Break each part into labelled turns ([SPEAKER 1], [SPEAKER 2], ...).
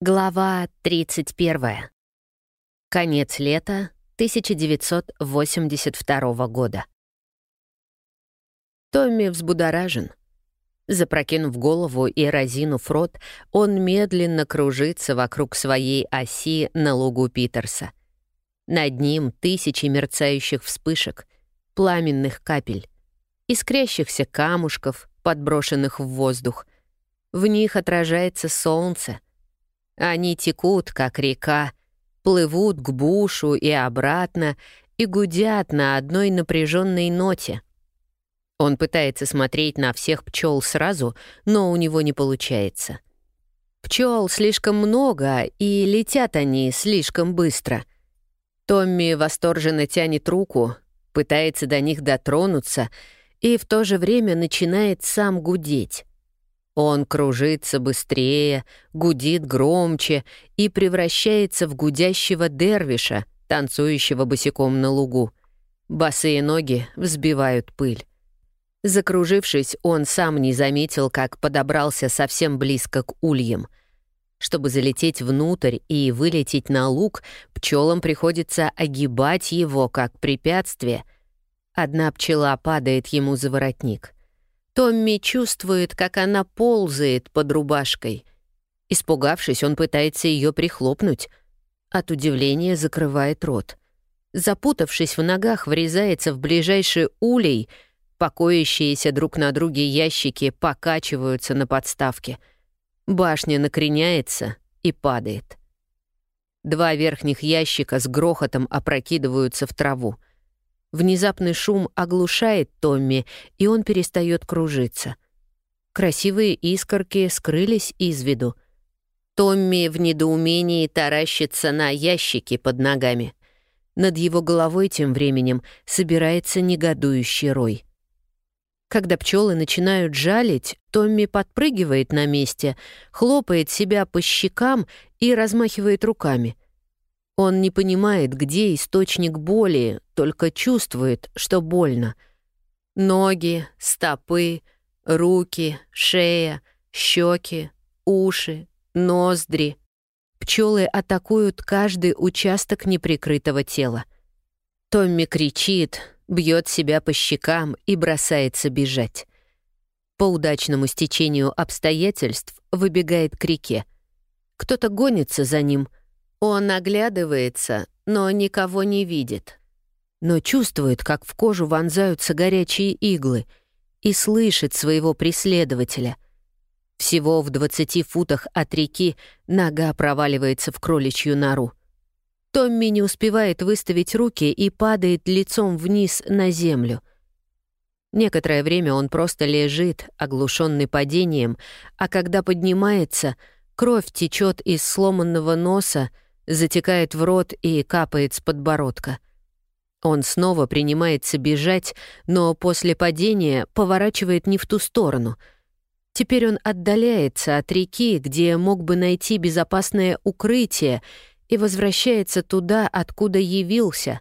[SPEAKER 1] Глава 31. Конец лета 1982 года. Томми взбудоражен. Запрокинув голову и разинув рот, он медленно кружится вокруг своей оси на лугу Питерса. Над ним тысячи мерцающих вспышек, пламенных капель, искрящихся камушков, подброшенных в воздух. В них отражается солнце — они текут, как река, плывут к бушу и обратно и гудят на одной напряженной ноте. Он пытается смотреть на всех пчел сразу, но у него не получается. Пчел слишком много, и летят они слишком быстро. Томми восторженно тянет руку, пытается до них дотронуться и в то же время начинает сам гудеть. Он кружится быстрее, гудит громче и превращается в гудящего дервиша, танцующего босиком на лугу. Босые ноги взбивают пыль. Закружившись, он сам не заметил, как подобрался совсем близко к ульям. Чтобы залететь внутрь и вылететь на луг, пчелам приходится огибать его как препятствие. Одна пчела падает ему за воротник — Томми чувствует, как она ползает под рубашкой. Испугавшись, он пытается ее прихлопнуть. От удивления закрывает рот. Запутавшись в ногах, врезается в ближайший улей. Покоящиеся друг на друге ящики покачиваются на подставке. Башня накреняется и падает. Два верхних ящика с грохотом опрокидываются в траву. Внезапный шум оглушает Томми, и он перестает кружиться. Красивые искорки скрылись из виду. Томми в недоумении таращится на ящики под ногами. Над его головой тем временем собирается негодующий рой. Когда пчелы начинают жалить, Томми подпрыгивает на месте, хлопает себя по щекам и размахивает руками — он не понимает, где источник боли, только чувствует, что больно. Ноги, стопы, руки, шея, щеки, уши, ноздри. Пчелы атакуют каждый участок неприкрытого тела. Томми кричит, бьет себя по щекам и бросается бежать. По удачному стечению обстоятельств выбегает к реке. Кто-то гонится за ним — он оглядывается, но никого не видит. Но чувствует, как в кожу вонзаются горячие иглы, и слышит своего преследователя. Всего в 20 футах от реки нога проваливается в кроличью нору. Томми не успевает выставить руки и падает лицом вниз на землю. Некоторое время он просто лежит, оглушенный падением, а когда поднимается, кровь течет из сломанного носа, затекает в рот и капает с подбородка. Он снова принимается бежать, но после падения поворачивает не в ту сторону. Теперь он отдаляется от реки, где мог бы найти безопасное укрытие, и возвращается туда, откуда явился.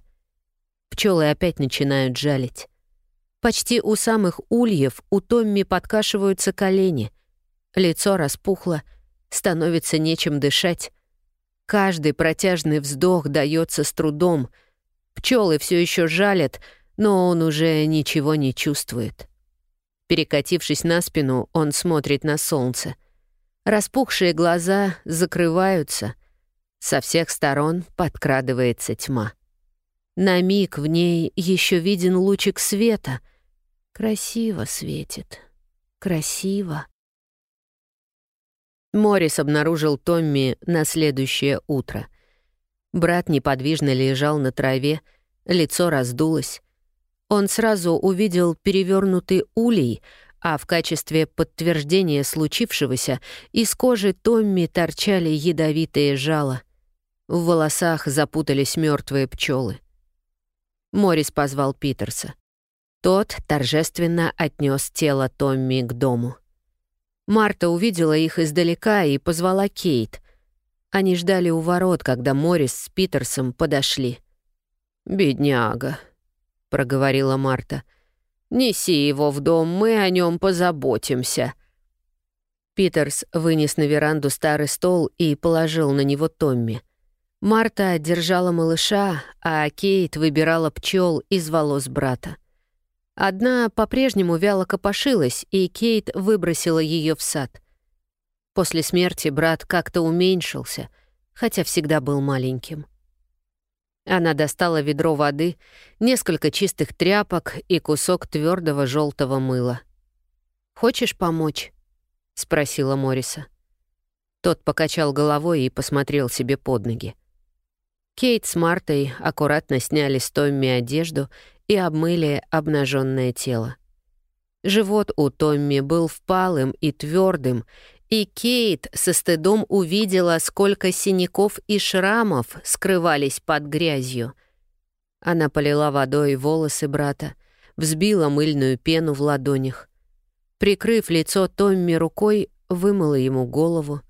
[SPEAKER 1] Пчелы опять начинают жалить. Почти у самых ульев у Томми подкашиваются колени. Лицо распухло, становится нечем дышать. Каждый протяжный вздох дается с трудом. Пчелы все еще жалят, но он уже ничего не чувствует. Перекатившись на спину, он смотрит на солнце. Распухшие глаза закрываются. Со всех сторон подкрадывается тьма. На миг в ней еще виден лучик света. Красиво светит. Красиво. Морис обнаружил Томми на следующее утро. Брат неподвижно лежал на траве, лицо раздулось. Он сразу увидел перевернутый улей, а в качестве подтверждения случившегося из кожи Томми торчали ядовитые жала. В волосах запутались мертвые пчелы. Морис позвал Питерса. Тот торжественно отнес тело Томми к дому. Марта увидела их издалека и позвала Кейт. Они ждали у ворот, когда Морис с Питерсом подошли. «Бедняга», — проговорила Марта. «Неси его в дом, мы о нем позаботимся». Питерс вынес на веранду старый стол и положил на него Томми. Марта держала малыша, а Кейт выбирала пчел из волос брата. Одна по-прежнему вяло копошилась, и Кейт выбросила ее в сад. После смерти брат как-то уменьшился, хотя всегда был маленьким. Она достала ведро воды, несколько чистых тряпок и кусок твердого желтого мыла. «Хочешь помочь?» — спросила Мориса. Тот покачал головой и посмотрел себе под ноги. Кейт с Мартой аккуратно сняли с Томми одежду и обмыли обнаженное тело. Живот у Томми был впалым и твердым, и Кейт со стыдом увидела, сколько синяков и шрамов скрывались под грязью. Она полила водой волосы брата, взбила мыльную пену в ладонях. Прикрыв лицо Томми рукой, вымыла ему голову.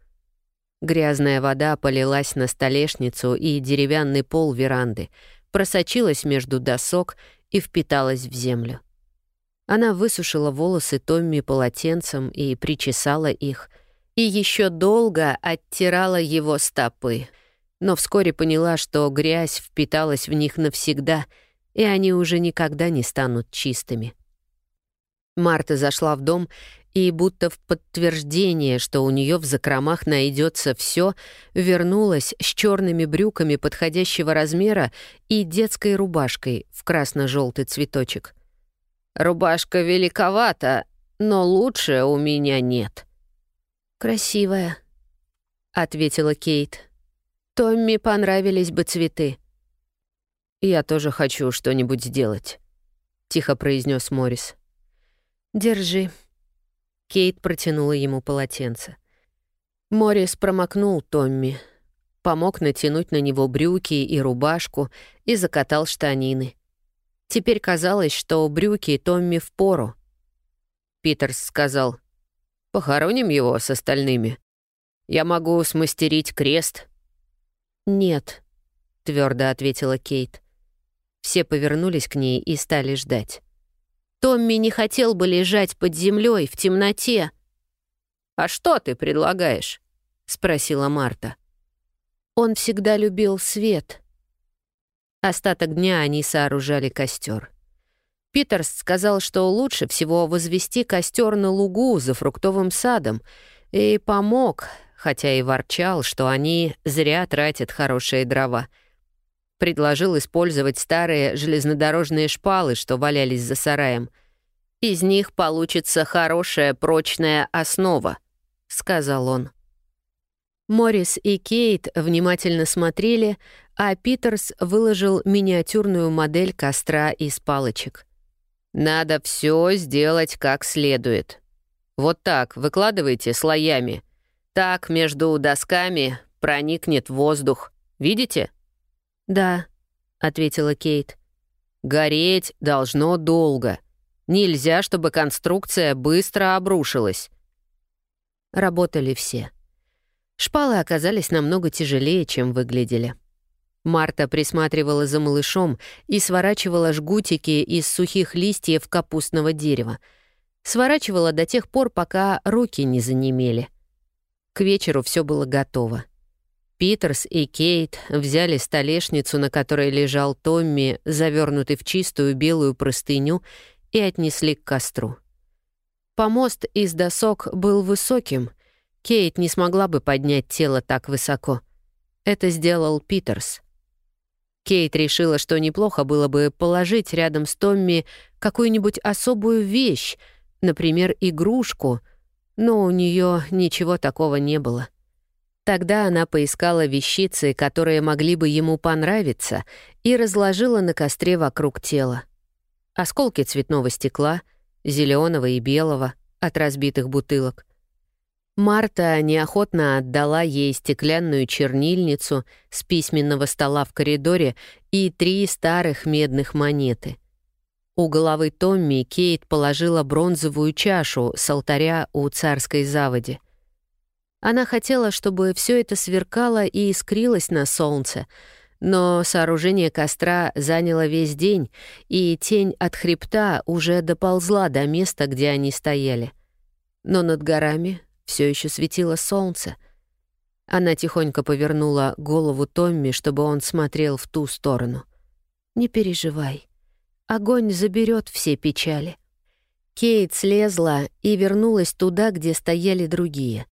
[SPEAKER 1] Грязная вода полилась на столешницу и деревянный пол веранды, просочилась между досок и впиталась в землю. Она высушила волосы Томми полотенцем и причесала их, и еще долго оттирала его стопы, но вскоре поняла, что грязь впиталась в них навсегда, и они уже никогда не станут чистыми. Марта зашла в дом и, будто в подтверждение, что у нее в закромах найдется все, вернулась с черными брюками подходящего размера и детской рубашкой в красно-желтый цветочек. «Рубашка великовата, но лучше у меня нет». «Красивая», — ответила Кейт. «Томми понравились бы цветы». «Я тоже хочу что-нибудь сделать», — тихо произнес Морис. «Держи». Кейт протянула ему полотенце. Морис промокнул Томми, помог натянуть на него брюки и рубашку и закатал штанины. Теперь казалось, что брюки Томми в пору. Питерс сказал, «Похороним его с остальными. Я могу смастерить крест». «Нет», — твердо ответила Кейт. Все повернулись к ней и стали ждать. Томми не хотел бы лежать под землей в темноте. «А что ты предлагаешь?» — спросила Марта. Он всегда любил свет. Остаток дня они сооружали костер. Питерс сказал, что лучше всего возвести костер на лугу за фруктовым садом, и помог, хотя и ворчал, что они зря тратят хорошие дрова — Предложил использовать старые железнодорожные шпалы, что валялись за сараем. «Из них получится хорошая прочная основа», — сказал он. Моррис и Кейт внимательно смотрели, а Питерс выложил миниатюрную модель костра из палочек. «Надо все сделать как следует. Вот так выкладывайте слоями. Так между досками проникнет воздух. Видите?» «Да», — ответила Кейт. «Гореть должно долго. Нельзя, чтобы конструкция быстро обрушилась». Работали все. Шпалы оказались намного тяжелее, чем выглядели. Марта присматривала за малышом и сворачивала жгутики из сухих листьев капустного дерева. Сворачивала до тех пор, пока руки не занемели. К вечеру все было готово. Питерс и Кейт взяли столешницу, на которой лежал Томми, завернутый в чистую белую простыню, и отнесли к костру. Помост из досок был высоким. Кейт не смогла бы поднять тело так высоко. Это сделал Питерс. Кейт решила, что неплохо было бы положить рядом с Томми какую-нибудь особую вещь, например, игрушку, но у нее ничего такого не было. Тогда она поискала вещицы, которые могли бы ему понравиться, и разложила на костре вокруг тела. Осколки цветного стекла, зеленого и белого, от разбитых бутылок. Марта неохотно отдала ей стеклянную чернильницу с письменного стола в коридоре и три старых медных монеты. У головы Томми Кейт положила бронзовую чашу с алтаря у царской заводи — она хотела, чтобы все это сверкало и искрилось на солнце, но сооружение костра заняло весь день, и тень от хребта уже доползла до места, где они стояли. Но над горами Все еще светило солнце. Она тихонько повернула голову Томми, чтобы он смотрел в ту сторону. «Не переживай. Огонь заберет все печали». Кейт слезла и вернулась туда, где стояли другие.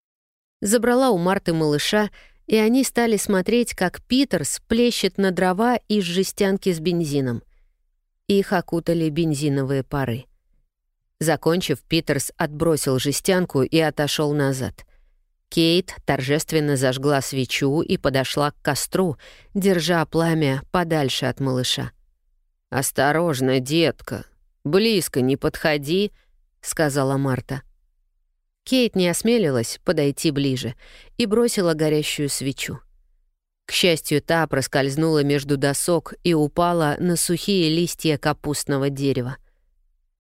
[SPEAKER 1] Забрала у Марты малыша, и они стали смотреть, как Питерс плещет на дрова из жестянки с бензином. Их окутали бензиновые пары. Закончив, Питерс отбросил жестянку и отошел назад. Кейт торжественно зажгла свечу и подошла к костру, держа пламя подальше от малыша. «Осторожно, детка, близко не подходи», — сказала Марта. Кейт не осмелилась подойти ближе и бросила горящую свечу. К счастью, та проскользнула между досок и упала на сухие листья капустного дерева.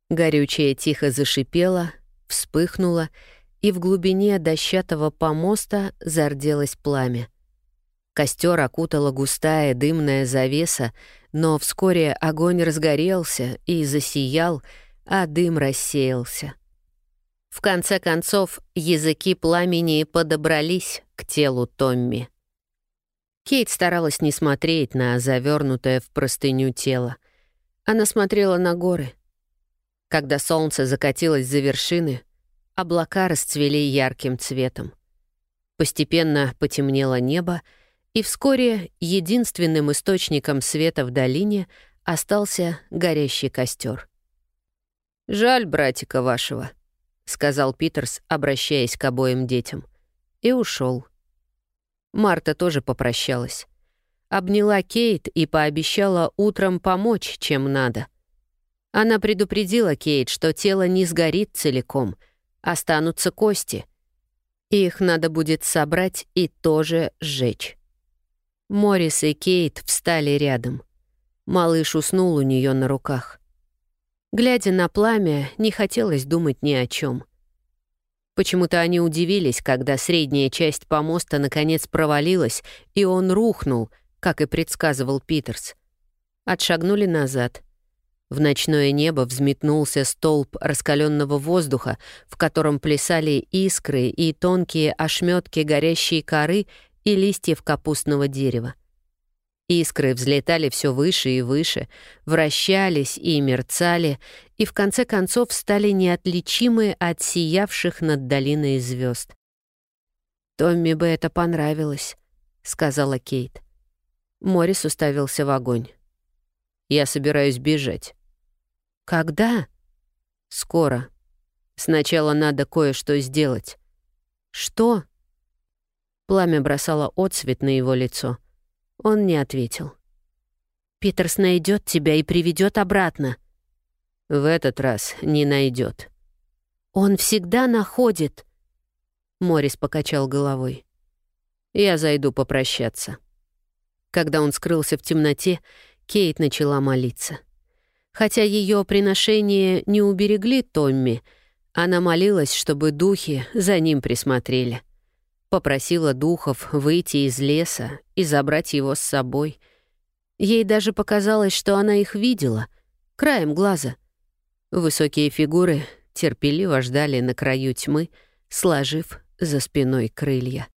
[SPEAKER 1] Горючее тихо зашипело, вспыхнуло, и в глубине дощатого помоста зарделось пламя. Костер окутала густая дымная завеса, но вскоре огонь разгорелся и засиял, а дым рассеялся. В конце концов, языки пламени подобрались к телу Томми. Кейт старалась не смотреть на завернутое в простыню тело. Она смотрела на горы. Когда солнце закатилось за вершины, облака расцвели ярким цветом. Постепенно потемнело небо, и вскоре единственным источником света в долине остался горящий костер. «Жаль братика вашего», — сказал Питерс, обращаясь к обоим детям. И ушел. Марта тоже попрощалась. Обняла Кейт и пообещала утром помочь, чем надо. Она предупредила Кейт, что тело не сгорит целиком, останутся кости. Их надо будет собрать и тоже сжечь. Морис и Кейт встали рядом. Малыш уснул у нее на руках. Глядя на пламя, не хотелось думать ни о чем. Почему-то они удивились, когда средняя часть помоста наконец провалилась, и он рухнул, как и предсказывал Питерс. Отшагнули назад. В ночное небо взметнулся столб раскаленного воздуха, в котором плясали искры и тонкие ошметки горящей коры и листьев капустного дерева. Искры взлетали все выше и выше, вращались и мерцали, и в конце концов стали неотличимы от сиявших над долиной звезд. «Томми бы это понравилось», — сказала Кейт. Морис уставился в огонь. «Я собираюсь бежать». «Когда?» «Скоро. Сначала надо кое-что сделать». «Что?» Пламя бросало отсвет на его лицо — он не ответил. «Питерс найдет тебя и приведет обратно». «В этот раз не найдет. «Он всегда находит». Морис покачал головой. «Я зайду попрощаться». Когда он скрылся в темноте, Кейт начала молиться. Хотя ее приношения не уберегли Томми, она молилась, чтобы духи за ним присмотрели. Попросила духов выйти из леса и забрать его с собой. Ей даже показалось, что она их видела, краем глаза. Высокие фигуры терпеливо ждали на краю тьмы, сложив за спиной крылья.